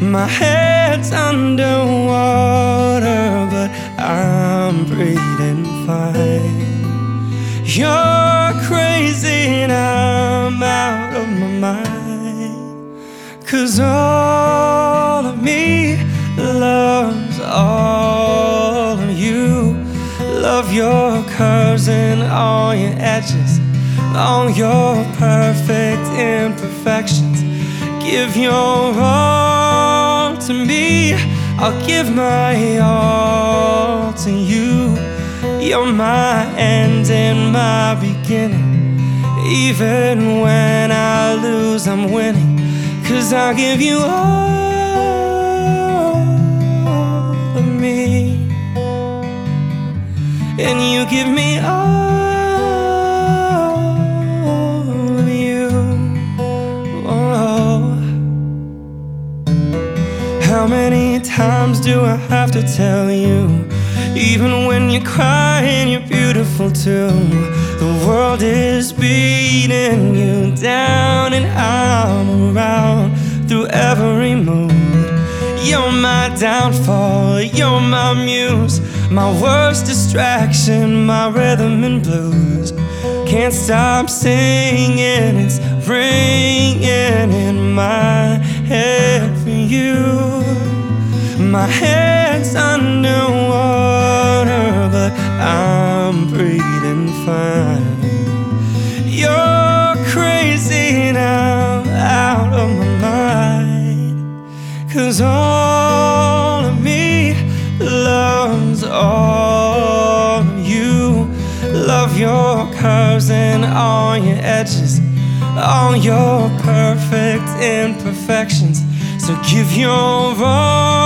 My head's underwater, but I'm breathing fine. You're crazy and I'm out of my mind. Cause all of me loves all of you. Love your curves and all your edges, all your perfect imperfections. Give your all to me, I'll give my all to you. You're my end and my beginning. Even when I lose, I'm winning. Cause I give you all of me. And you give me all to tell you? Even when you're crying, you're beautiful too. The world is beating you down, and I'm around through every mood. You're my downfall, you're my muse, my worst distraction, my rhythm and blues. Can't stop singing, it's ringing in my head for you. My head's underwater, but I'm breathing fine. You're crazy I'm out of my mind. Cause all of me loves all of you. Love your curves and all your edges, all your perfect imperfections. So give your all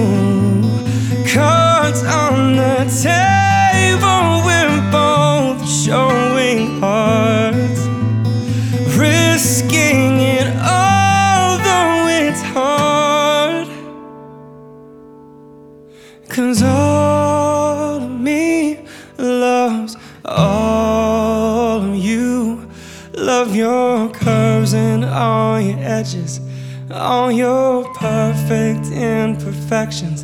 Table, we're both showing hearts. Risking it although it's hard. Cause all of me loves all of you. Love your curves and all your edges, all your perfect imperfections.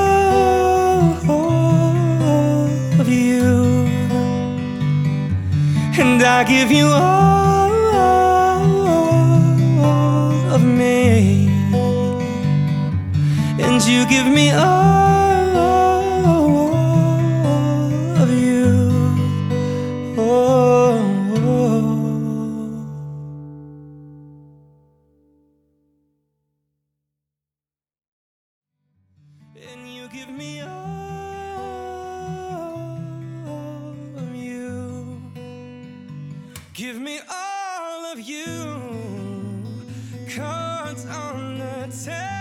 I give you all of me. And you give me all of you. Oh. And you give me Give me all of you, cards on the table.